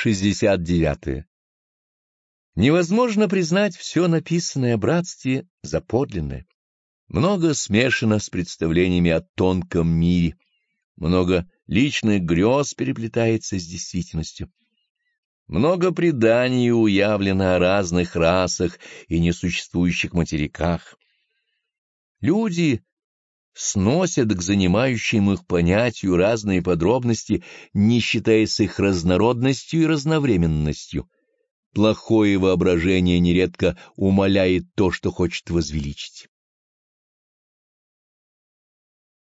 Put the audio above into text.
69. Невозможно признать все написанное о братстве за подлинное. Много смешано с представлениями о тонком мире, много личных грез переплетается с действительностью. Много преданий уявлено о разных расах и несуществующих материках. Люди сносят к занимающим их понятию разные подробности, не считаясь их разнородностью и разновременностью. Плохое воображение нередко умаляет то, что хочет возвеличить.